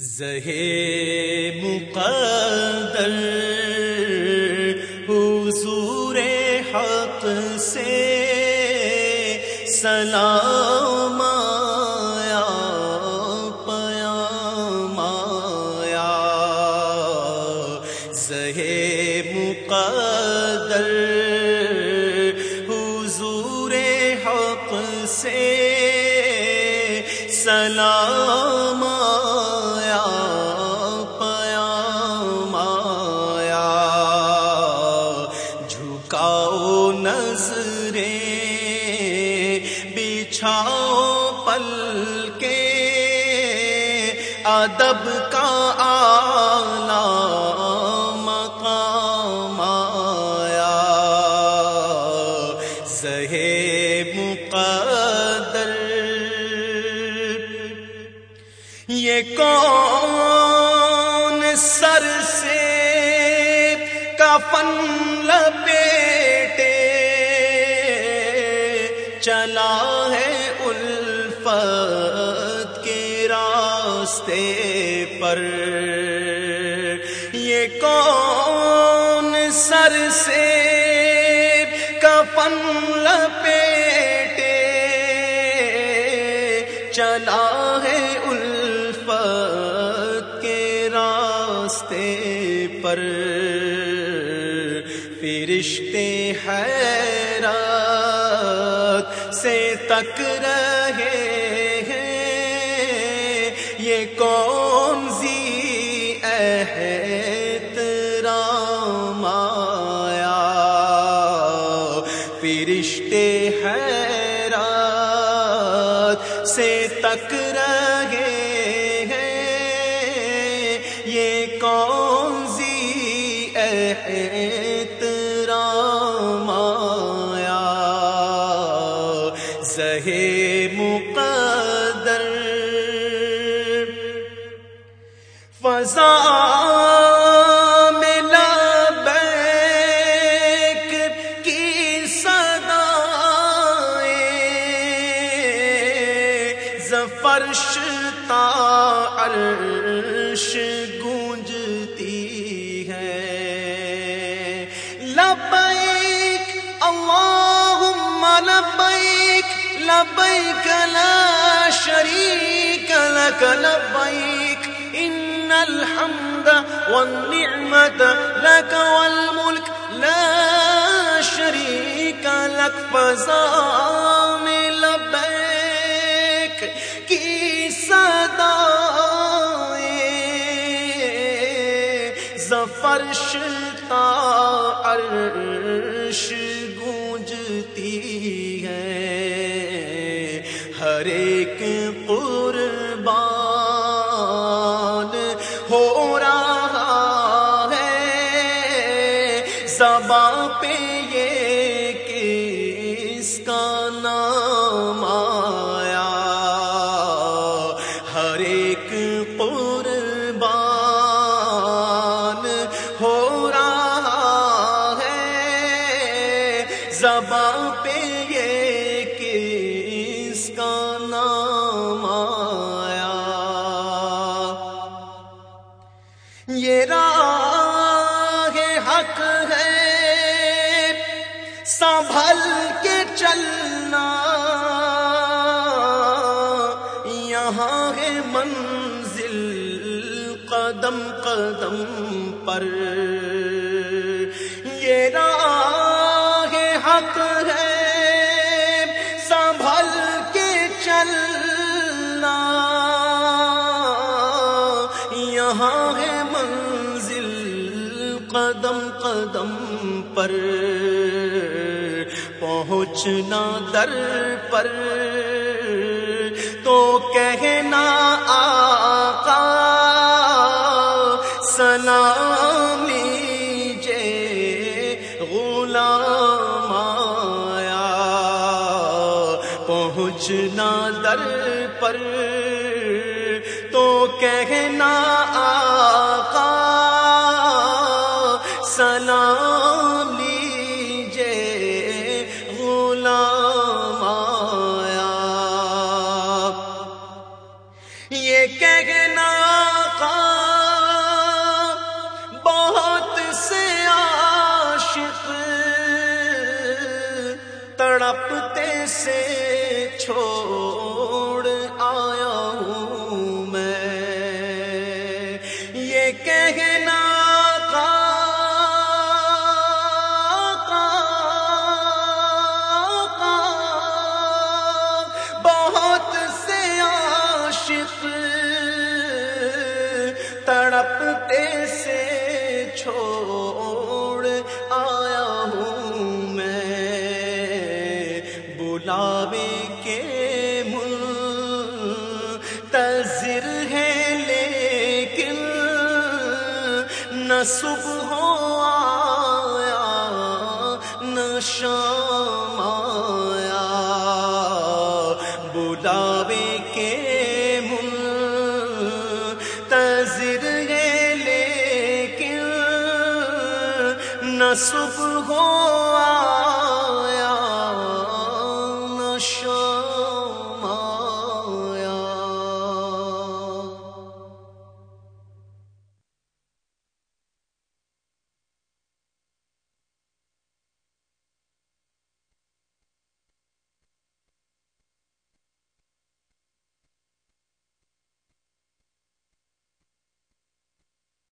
زہے مقدر حضور حق سے سلام آیا پیا مایا زہے مقدر حضور حق سے سلام آیا۔ جھکاؤ نظریں، بچھاؤ پل کے ادب کا آلہ مقام آیا۔ زہے مقدر۔ یہ کون سر سے کفن راستے پر۔ یہ کون سر سے کفن لپیٹے۔ چلا ہے الفت کے راستے پر۔ فرشتے حیرات سے تک رہے۔ کون سی احترام آیا؟ فرشتے حیرات سے تک رہے ہیں یہ کون سی احترام فضا میں لبیک کی صدائیں زفرش تا عرش گونجتی ہے۔ لبیک، اللہم لبیک لبیک لا شریک لک، لبیک ان الحمد والنعمت لك والملك لا شریک لک فضا میں لبیک کی صدائیں زفرش تا عرش گونجتی ہے، ہر ایک قربان ہو رہا ہے۔ زباں پہ یہ کس کا نام آیا؟ ہر ایک پو سنبھل کے چلنا۔ یہاں ہے منزل قدم قدم پر۔ یہ راہ حق ہے سنبھل کے چلنا۔ یہاں ہے منزل قدم قدم پر۔ پہنچنا در پر۔ تو کہنا آقا، سلام لیجے غلام آیا۔ پہنچنا در پر۔ تو کہنا آقا تڑپتے سے چھوڑ آیا ہوں میں۔ یہ کہنا بہت سے عاشق تڑپتے سے چھوڑ منتظر ہے لیکن نہ صبح آیا، نہ شام آیا۔ بلاوے کے منتظر ہے لیکن نہ صبح آیا۔